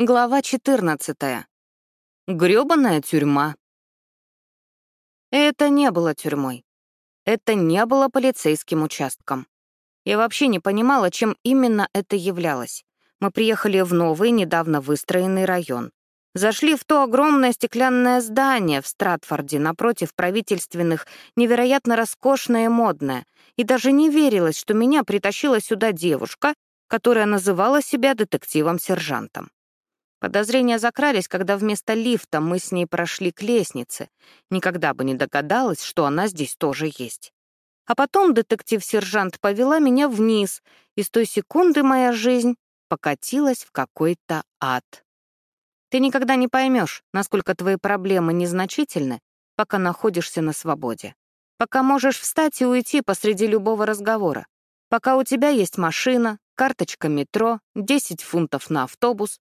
Глава 14. Грёбаная тюрьма. Это не было тюрьмой. Это не было полицейским участком. Я вообще не понимала, чем именно это являлось. Мы приехали в новый, недавно выстроенный район. Зашли в то огромное стеклянное здание в Стратфорде напротив правительственных, невероятно роскошное и модное, и даже не верилось, что меня притащила сюда девушка, которая называла себя детективом-сержантом. Подозрения закрались, когда вместо лифта мы с ней прошли к лестнице. Никогда бы не догадалась, что она здесь тоже есть. А потом детектив-сержант повела меня вниз, и с той секунды моя жизнь покатилась в какой-то ад. Ты никогда не поймешь, насколько твои проблемы незначительны, пока находишься на свободе. Пока можешь встать и уйти посреди любого разговора. Пока у тебя есть машина, карточка метро, 10 фунтов на автобус,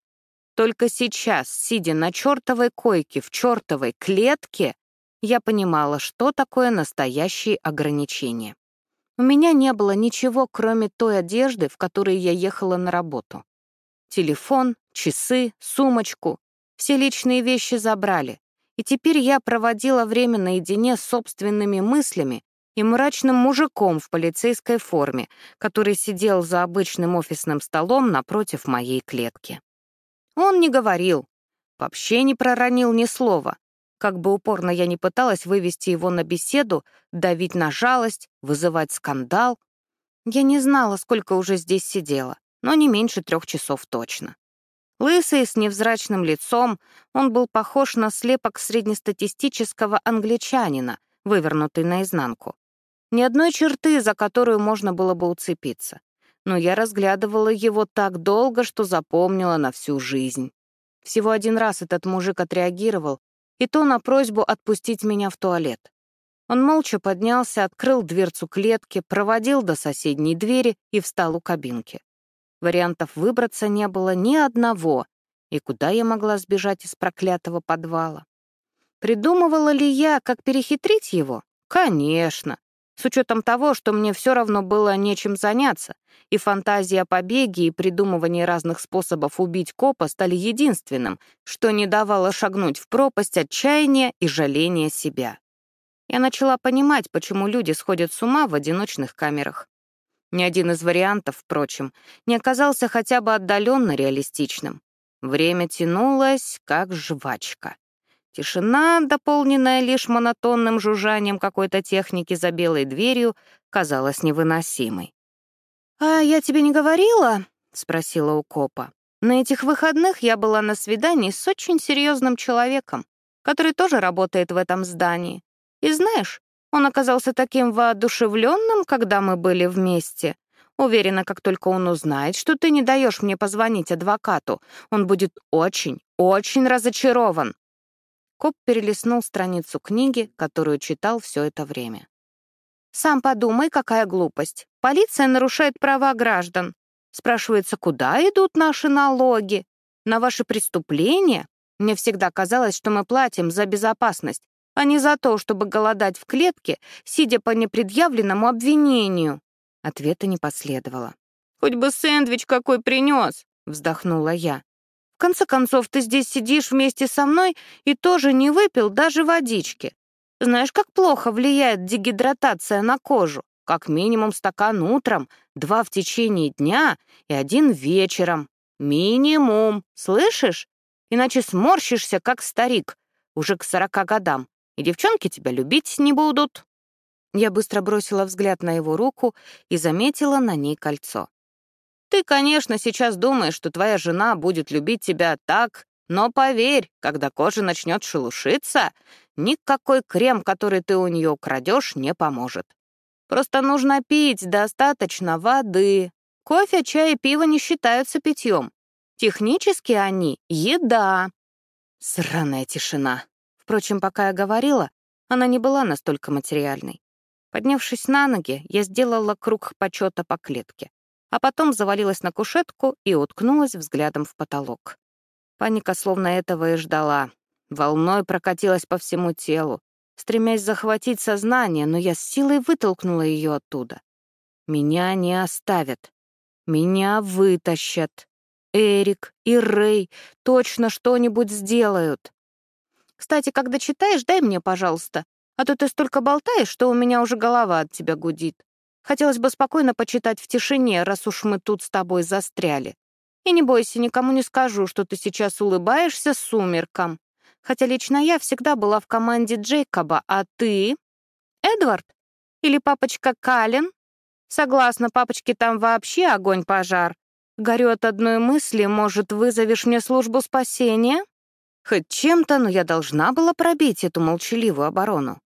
только сейчас, сидя на чертовой койке в чертовой клетке, я понимала, что такое настоящие ограничения. У меня не было ничего, кроме той одежды, в которой я ехала на работу. Телефон, часы, сумочку — все личные вещи забрали. И теперь я проводила время наедине с собственными мыслями и мрачным мужиком в полицейской форме, который сидел за обычным офисным столом напротив моей клетки. Он не говорил, вообще не проронил ни слова. Как бы упорно я не пыталась вывести его на беседу, давить на жалость, вызывать скандал. Я не знала, сколько уже здесь сидела, но не меньше трех часов точно. Лысый, с невзрачным лицом, он был похож на слепок среднестатистического англичанина, вывернутый наизнанку. Ни одной черты, за которую можно было бы уцепиться но я разглядывала его так долго, что запомнила на всю жизнь. Всего один раз этот мужик отреагировал, и то на просьбу отпустить меня в туалет. Он молча поднялся, открыл дверцу клетки, проводил до соседней двери и встал у кабинки. Вариантов выбраться не было ни одного, и куда я могла сбежать из проклятого подвала? Придумывала ли я, как перехитрить его? Конечно. С учетом того, что мне все равно было нечем заняться, и фантазия о побеге и придумывании разных способов убить копа стали единственным, что не давало шагнуть в пропасть отчаяния и жаления себя. Я начала понимать, почему люди сходят с ума в одиночных камерах. Ни один из вариантов, впрочем, не оказался хотя бы отдаленно реалистичным. Время тянулось, как жвачка. Тишина, дополненная лишь монотонным жужжанием какой-то техники за белой дверью, казалась невыносимой. «А я тебе не говорила?» — спросила у копа. «На этих выходных я была на свидании с очень серьезным человеком, который тоже работает в этом здании. И знаешь, он оказался таким воодушевленным, когда мы были вместе. Уверена, как только он узнает, что ты не даешь мне позвонить адвокату, он будет очень, очень разочарован. Коп перелистнул страницу книги, которую читал все это время. «Сам подумай, какая глупость. Полиция нарушает права граждан. Спрашивается, куда идут наши налоги? На ваши преступления? Мне всегда казалось, что мы платим за безопасность, а не за то, чтобы голодать в клетке, сидя по непредъявленному обвинению». Ответа не последовало. «Хоть бы сэндвич какой принес!» — вздохнула я конце концов, ты здесь сидишь вместе со мной и тоже не выпил даже водички. Знаешь, как плохо влияет дегидратация на кожу? Как минимум стакан утром, два в течение дня и один вечером. Минимум, слышишь? Иначе сморщишься, как старик, уже к сорока годам, и девчонки тебя любить не будут. Я быстро бросила взгляд на его руку и заметила на ней кольцо. Ты, конечно, сейчас думаешь, что твоя жена будет любить тебя так, но поверь, когда кожа начнет шелушиться, никакой крем, который ты у нее украдешь, не поможет. Просто нужно пить достаточно воды. Кофе, чай и пиво не считаются питьем. Технически они — еда. Сраная тишина. Впрочем, пока я говорила, она не была настолько материальной. Поднявшись на ноги, я сделала круг почета по клетке а потом завалилась на кушетку и уткнулась взглядом в потолок. Паника словно этого и ждала. Волной прокатилась по всему телу, стремясь захватить сознание, но я с силой вытолкнула ее оттуда. Меня не оставят. Меня вытащат. Эрик и Рэй точно что-нибудь сделают. Кстати, когда читаешь, дай мне, пожалуйста, а то ты столько болтаешь, что у меня уже голова от тебя гудит. Хотелось бы спокойно почитать в тишине, раз уж мы тут с тобой застряли. И не бойся, никому не скажу, что ты сейчас улыбаешься сумеркам. Хотя лично я всегда была в команде Джейкоба, а ты? Эдвард? Или папочка Калин? Согласна, папочке там вообще огонь-пожар. Горю от одной мысли, может, вызовешь мне службу спасения? Хоть чем-то, но я должна была пробить эту молчаливую оборону.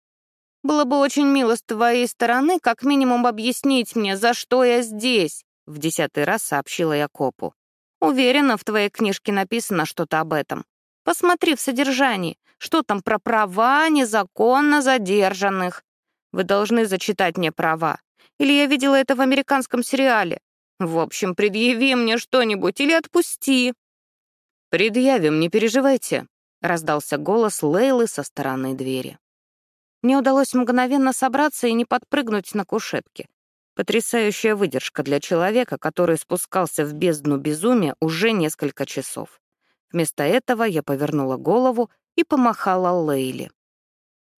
Было бы очень мило с твоей стороны как минимум объяснить мне, за что я здесь, — в десятый раз сообщила я копу. Уверена, в твоей книжке написано что-то об этом. Посмотри в содержании, что там про права незаконно задержанных. Вы должны зачитать мне права. Или я видела это в американском сериале. В общем, предъяви мне что-нибудь или отпусти. «Предъявим, не переживайте», — раздался голос Лейлы со стороны двери. Мне удалось мгновенно собраться и не подпрыгнуть на кушетке. Потрясающая выдержка для человека, который спускался в бездну безумия уже несколько часов. Вместо этого я повернула голову и помахала Лейле.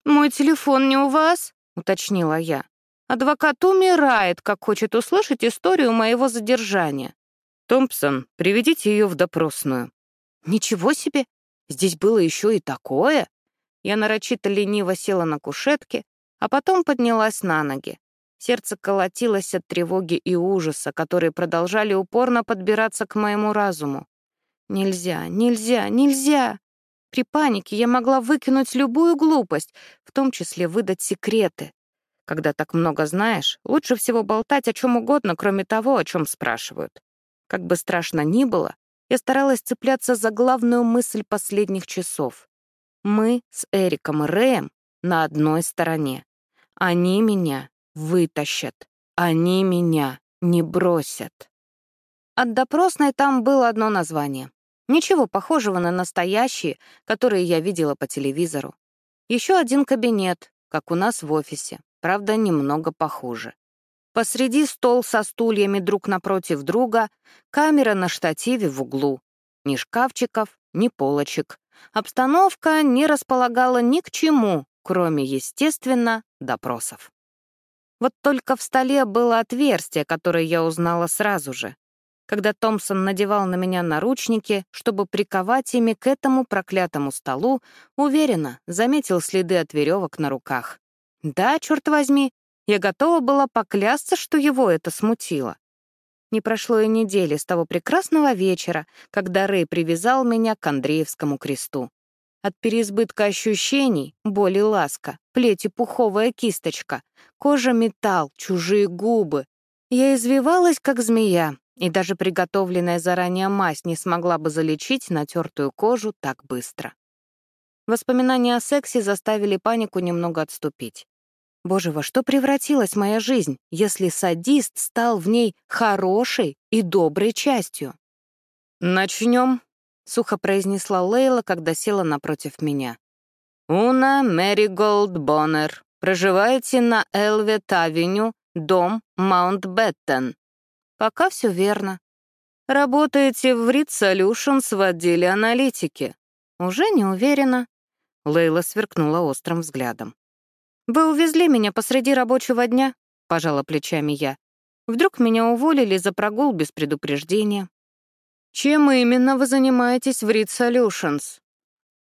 «Мой телефон не у вас?» — уточнила я. «Адвокат умирает, как хочет услышать историю моего задержания. Томпсон, приведите ее в допросную». Ничего себе! Здесь было еще и такое. Я нарочито лениво села на кушетке, а потом поднялась на ноги. Сердце колотилось от тревоги и ужаса, которые продолжали упорно подбираться к моему разуму. Нельзя, нельзя, нельзя! При панике я могла выкинуть любую глупость, в том числе выдать секреты. Когда так много знаешь, лучше всего болтать о чем угодно, кроме того, о чем спрашивают. Как бы страшно ни было, я старалась цепляться за главную мысль последних часов. Мы с Эриком и Рэем на одной стороне. Они меня вытащат. Они меня не бросят. От допросной там было одно название. Ничего похожего на настоящие, которые я видела по телевизору. Еще один кабинет, как у нас в офисе, правда, немного похуже. Посреди стол со стульями друг напротив друга, камера на штативе в углу. Ни шкафчиков, ни полочек. Обстановка не располагала ни к чему, кроме, естественно, допросов. Вот только в столе было отверстие, которое я узнала сразу же, когда Томпсон надевал на меня наручники, чтобы приковать ими к этому проклятому столу, уверенно заметил следы от веревок на руках. Да, черт возьми, я готова была поклясться, что его это смутило. Не прошло и недели с того прекрасного вечера, когда Рэй привязал меня к Андреевскому кресту. От переизбытка ощущений, боли ласка, плети пуховая кисточка, кожа металл, чужие губы. Я извивалась, как змея, и даже приготовленная заранее мазь не смогла бы залечить натертую кожу так быстро. Воспоминания о сексе заставили панику немного отступить. Боже, во что превратилась моя жизнь, если садист стал в ней хорошей и доброй частью? «Начнем», — сухо произнесла Лейла, когда села напротив меня. «Уна Мэри Голд Боннер. Проживаете на Элвет-авеню, дом Маунт-Беттон». «Пока все верно». «Работаете в Read Solutions в отделе аналитики». «Уже не уверена». Лейла сверкнула острым взглядом. «Вы увезли меня посреди рабочего дня», — пожала плечами я. «Вдруг меня уволили за прогул без предупреждения». «Чем именно вы занимаетесь в Read Solutions?»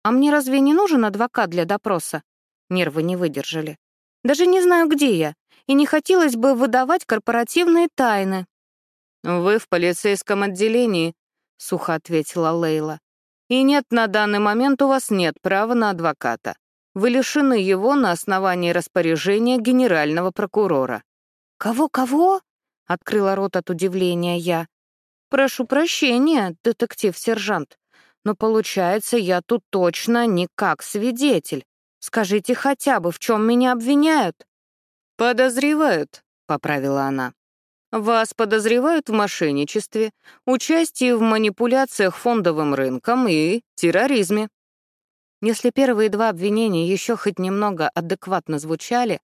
«А мне разве не нужен адвокат для допроса?» Нервы не выдержали. «Даже не знаю, где я, и не хотелось бы выдавать корпоративные тайны». «Вы в полицейском отделении», — сухо ответила Лейла. «И нет, на данный момент у вас нет права на адвоката. Вы лишены его на основании распоряжения генерального прокурора». «Кого-кого?» — открыла рот от удивления я. «Прошу прощения, детектив-сержант, но получается, я тут точно не как свидетель. Скажите хотя бы, в чем меня обвиняют?» «Подозревают», — поправила она. «Вас подозревают в мошенничестве, участии в манипуляциях фондовым рынком и терроризме». Если первые два обвинения еще хоть немного адекватно звучали,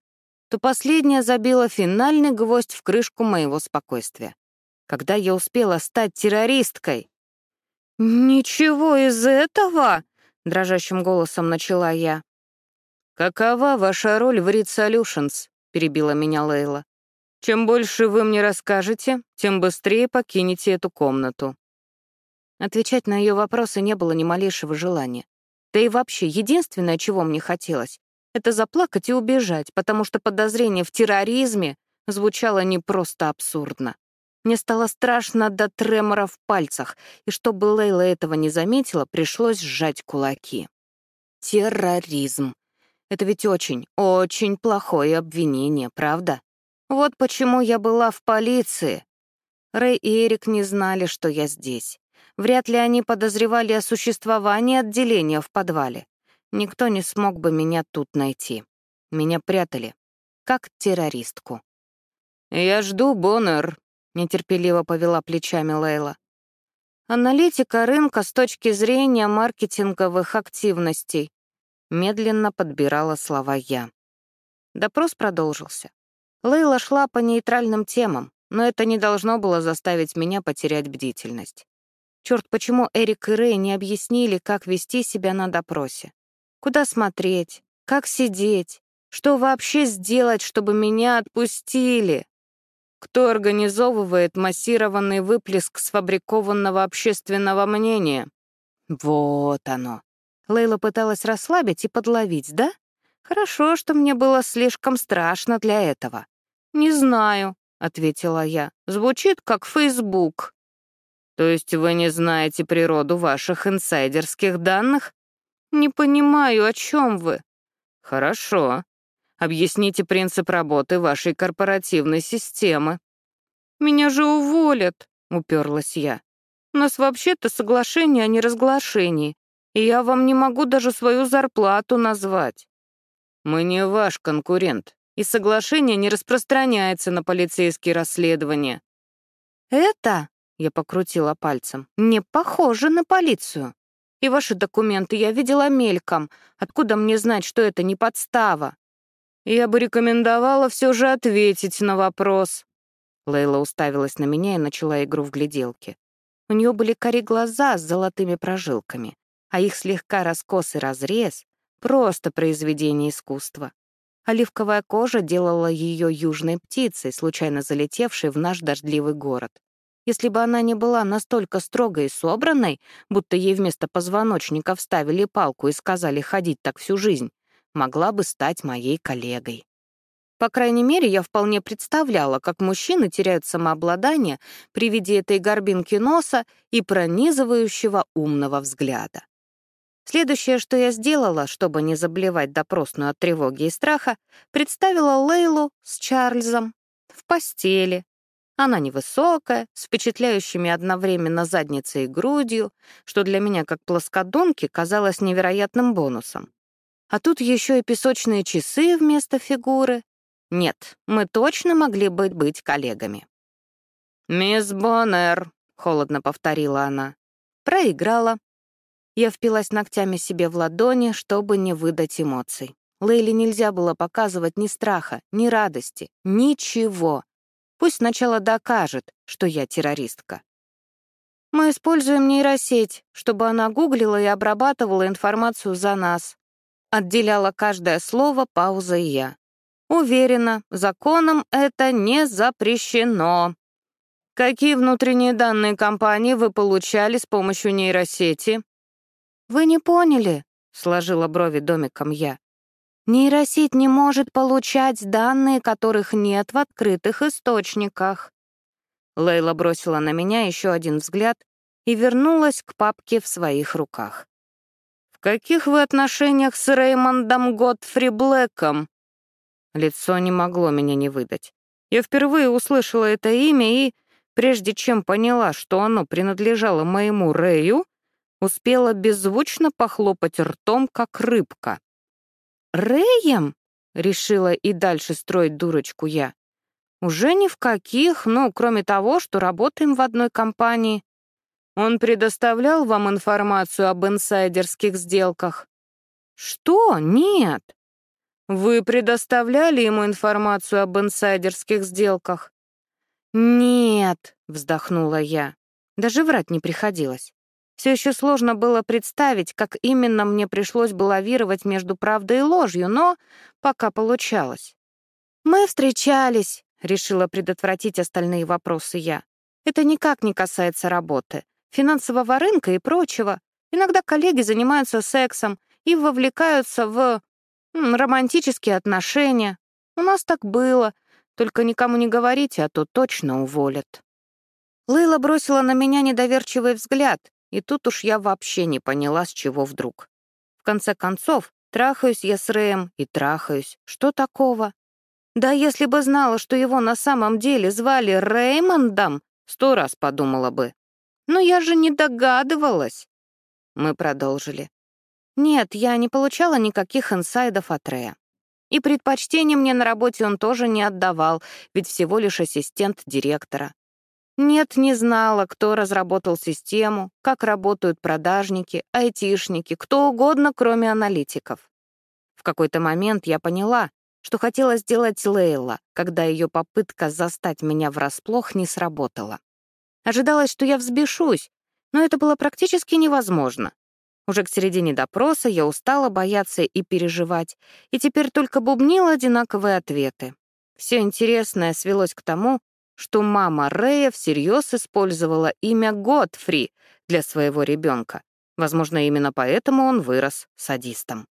то последнее забило финальный гвоздь в крышку моего спокойствия. Когда я успела стать террористкой? «Ничего из этого?» — дрожащим голосом начала я. «Какова ваша роль в Read Solutions?» — перебила меня Лейла. «Чем больше вы мне расскажете, тем быстрее покинете эту комнату». Отвечать на ее вопросы не было ни малейшего желания. Да и вообще, единственное, чего мне хотелось, это заплакать и убежать, потому что подозрение в терроризме звучало не просто абсурдно. Мне стало страшно до тремора в пальцах, и чтобы Лейла этого не заметила, пришлось сжать кулаки. Терроризм. Это ведь очень, очень плохое обвинение, правда? Вот почему я была в полиции. Рэй и Эрик не знали, что я здесь. Вряд ли они подозревали о существовании отделения в подвале. Никто не смог бы меня тут найти. Меня прятали, как террористку. «Я жду, Боннер», — нетерпеливо повела плечами Лейла. Аналитика рынка с точки зрения маркетинговых активностей. Медленно подбирала слова я. Допрос продолжился. Лейла шла по нейтральным темам, но это не должно было заставить меня потерять бдительность. Черт, почему Эрик и Рэй не объяснили, как вести себя на допросе? Куда смотреть? Как сидеть? Что вообще сделать, чтобы меня отпустили? Кто организовывает массированный выплеск сфабрикованного общественного мнения? Вот оно. Лейла пыталась расслабить и подловить, да? Хорошо, что мне было слишком страшно для этого. «Не знаю», — ответила я. «Звучит как Фейсбук». «То есть вы не знаете природу ваших инсайдерских данных?» «Не понимаю, о чем вы?» «Хорошо. Объясните принцип работы вашей корпоративной системы». «Меня же уволят», — уперлась я. «У нас вообще-то соглашение о неразглашении и я вам не могу даже свою зарплату назвать. Мы не ваш конкурент, и соглашение не распространяется на полицейские расследования. Это, я покрутила пальцем, не похоже на полицию. И ваши документы я видела мельком. Откуда мне знать, что это не подстава? Я бы рекомендовала все же ответить на вопрос. Лейла уставилась на меня и начала игру в гляделки. У нее были кори глаза с золотыми прожилками а их слегка раскосый разрез — просто произведение искусства. Оливковая кожа делала ее южной птицей, случайно залетевшей в наш дождливый город. Если бы она не была настолько строгой и собранной, будто ей вместо позвоночника вставили палку и сказали ходить так всю жизнь, могла бы стать моей коллегой. По крайней мере, я вполне представляла, как мужчины теряют самообладание при виде этой горбинки носа и пронизывающего умного взгляда. Следующее, что я сделала, чтобы не заблевать допросную от тревоги и страха, представила Лейлу с Чарльзом в постели. Она невысокая, с впечатляющими одновременно задницей и грудью, что для меня, как плоскодонки, казалось невероятным бонусом. А тут еще и песочные часы вместо фигуры. Нет, мы точно могли бы быть коллегами. «Мисс Боннер», — холодно повторила она. Проиграла. Я впилась ногтями себе в ладони, чтобы не выдать эмоций. Лейли нельзя было показывать ни страха, ни радости, ничего. Пусть сначала докажет, что я террористка. Мы используем нейросеть, чтобы она гуглила и обрабатывала информацию за нас. Отделяла каждое слово паузой я. Уверена, законом это не запрещено. Какие внутренние данные компании вы получали с помощью нейросети? «Вы не поняли», — сложила брови домиком я. «Нейросеть не может получать данные, которых нет в открытых источниках». Лейла бросила на меня еще один взгляд и вернулась к папке в своих руках. «В каких вы отношениях с Реймондом Готфри Блэком?» Лицо не могло меня не выдать. Я впервые услышала это имя и, прежде чем поняла, что оно принадлежало моему Рэю, успела беззвучно похлопать ртом, как рыбка. «Рэем?» — решила и дальше строить дурочку я. «Уже ни в каких, ну, кроме того, что работаем в одной компании. Он предоставлял вам информацию об инсайдерских сделках?» «Что? Нет». «Вы предоставляли ему информацию об инсайдерских сделках?» «Нет», — вздохнула я. Даже врать не приходилось. Все еще сложно было представить, как именно мне пришлось бы лавировать между правдой и ложью, но пока получалось. «Мы встречались», — решила предотвратить остальные вопросы я. «Это никак не касается работы, финансового рынка и прочего. Иногда коллеги занимаются сексом и вовлекаются в романтические отношения. У нас так было, только никому не говорите, а то точно уволят». Лейла бросила на меня недоверчивый взгляд, и тут уж я вообще не поняла, с чего вдруг. В конце концов, трахаюсь я с Рэем и трахаюсь. Что такого? Да если бы знала, что его на самом деле звали Реймондом, сто раз подумала бы. Но я же не догадывалась. Мы продолжили. Нет, я не получала никаких инсайдов от Рэя. И предпочтения мне на работе он тоже не отдавал, ведь всего лишь ассистент директора. Нет, не знала, кто разработал систему, как работают продажники, айтишники, кто угодно, кроме аналитиков. В какой-то момент я поняла, что хотела сделать Лейла, когда ее попытка застать меня врасплох не сработала. Ожидалось, что я взбешусь, но это было практически невозможно. Уже к середине допроса я устала бояться и переживать, и теперь только бубнила одинаковые ответы. Все интересное свелось к тому, что мама Рэя всерьез использовала имя Годфри для своего ребенка. Возможно, именно поэтому он вырос садистом.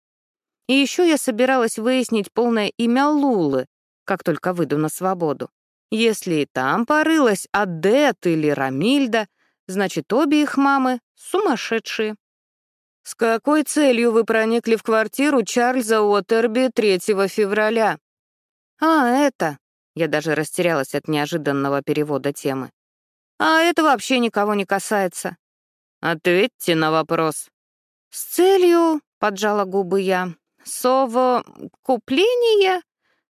И еще я собиралась выяснить полное имя Лулы, как только выйду на свободу. Если и там порылась Адет или Рамильда, значит, обе их мамы сумасшедшие. «С какой целью вы проникли в квартиру Чарльза Уотерби 3 февраля?» «А, это...» Я даже растерялась от неожиданного перевода темы. «А это вообще никого не касается». «Ответьте на вопрос». «С целью», — поджала губы я, «совокупления,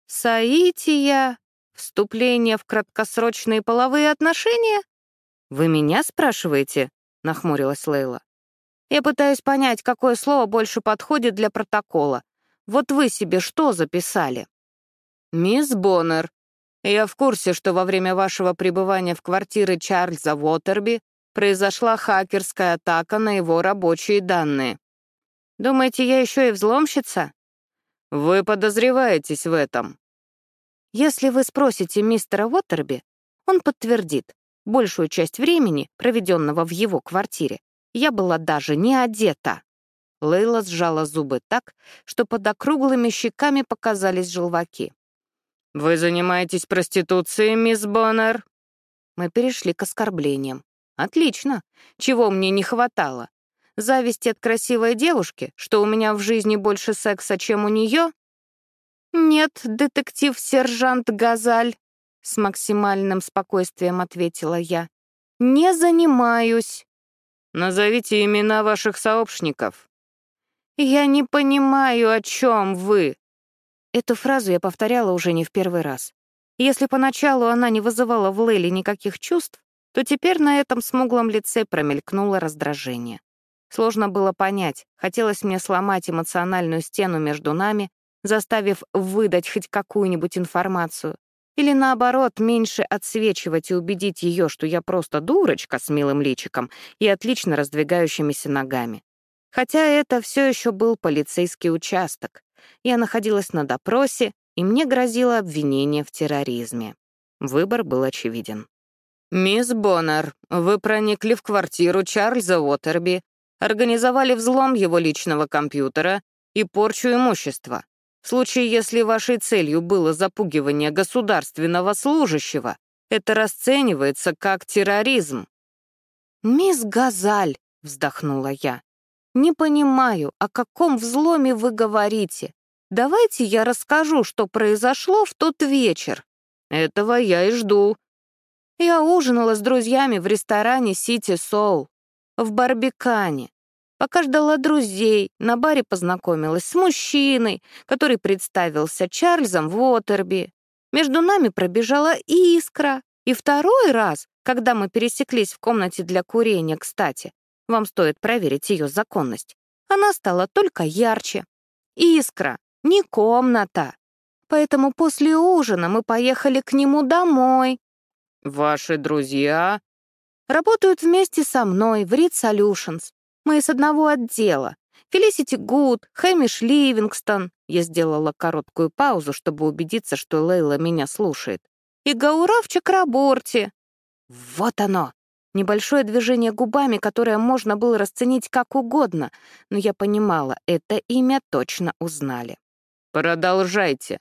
соития, вступление в краткосрочные половые отношения?» «Вы меня спрашиваете?» — нахмурилась Лейла. «Я пытаюсь понять, какое слово больше подходит для протокола. Вот вы себе что записали?» «Мисс Боннер», я в курсе, что во время вашего пребывания в квартире Чарльза Уотерби произошла хакерская атака на его рабочие данные. Думаете, я еще и взломщица? Вы подозреваетесь в этом. Если вы спросите мистера Уотерби, он подтвердит, большую часть времени, проведенного в его квартире, я была даже не одета. Лейла сжала зубы так, что под округлыми щеками показались желваки. «Вы занимаетесь проституцией, мисс Боннер?» Мы перешли к оскорблениям. «Отлично. Чего мне не хватало? Зависти от красивой девушки, что у меня в жизни больше секса, чем у нее?» «Нет, детектив-сержант Газаль», — с максимальным спокойствием ответила я. «Не занимаюсь». «Назовите имена ваших сообщников». «Я не понимаю, о чем вы», Эту фразу я повторяла уже не в первый раз. Если поначалу она не вызывала в Лейле никаких чувств, то теперь на этом смуглом лице промелькнуло раздражение. Сложно было понять, хотелось мне сломать эмоциональную стену между нами, заставив выдать хоть какую-нибудь информацию, или наоборот, меньше отсвечивать и убедить ее, что я просто дурочка с милым личиком и отлично раздвигающимися ногами. Хотя это все еще был полицейский участок, я находилась на допросе, и мне грозило обвинение в терроризме. Выбор был очевиден. «Мисс Боннер, вы проникли в квартиру Чарльза Уотерби, организовали взлом его личного компьютера и порчу имущества. В случае, если вашей целью было запугивание государственного служащего, это расценивается как терроризм». «Мисс Газаль», — вздохнула я, «Не понимаю, о каком взломе вы говорите. Давайте я расскажу, что произошло в тот вечер. Этого я и жду. Я ужинала с друзьями в ресторане «Сити Соул» в Барбикане. Пока ждала друзей, на баре познакомилась с мужчиной, который представился Чарльзом Уотерби. Между нами пробежала искра. И второй раз, когда мы пересеклись в комнате для курения, кстати, вам стоит проверить ее законность. Она стала только ярче. Искра, не комната. Поэтому после ужина мы поехали к нему домой. «Ваши друзья?» Работают вместе со мной в Read Solutions. Мы из одного отдела. Фелисити Гуд, Хэмиш Ливингстон. Я сделала короткую паузу, чтобы убедиться, что Лейла меня слушает. И Гаура в Чакраборте. Вот оно. Небольшое движение губами, которое можно было расценить как угодно, но я понимала, это имя точно узнали. «Продолжайте».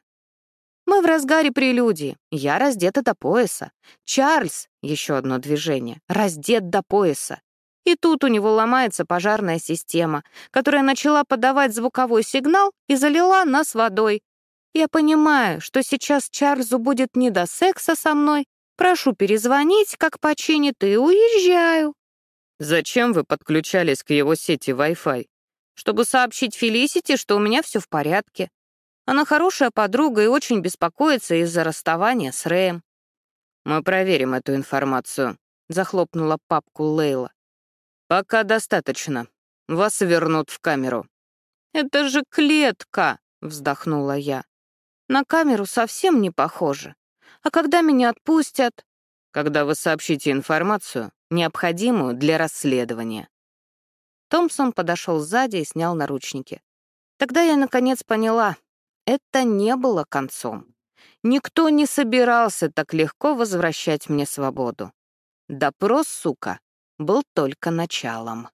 Мы в разгаре прелюдии. Я раздета до пояса. Чарльз, еще одно движение, раздет до пояса. И тут у него ломается пожарная система, которая начала подавать звуковой сигнал и залила нас водой. Я понимаю, что сейчас Чарльзу будет не до секса со мной. Прошу перезвонить, как починит, и уезжаю. Зачем вы подключались к его сети Wi-Fi? Чтобы сообщить Фелисити, что у меня все в порядке. Она хорошая подруга и очень беспокоится из-за расставания с Рэем. «Мы проверим эту информацию», — захлопнула папку Лейла. «Пока достаточно. Вас вернут в камеру». «Это же клетка», — вздохнула я. «На камеру совсем не похоже. А когда меня отпустят?» «Когда вы сообщите информацию, необходимую для расследования». Томпсон подошел сзади и снял наручники. Тогда я наконец поняла, это не было концом. Никто не собирался так легко возвращать мне свободу. Допрос, сука, был только началом.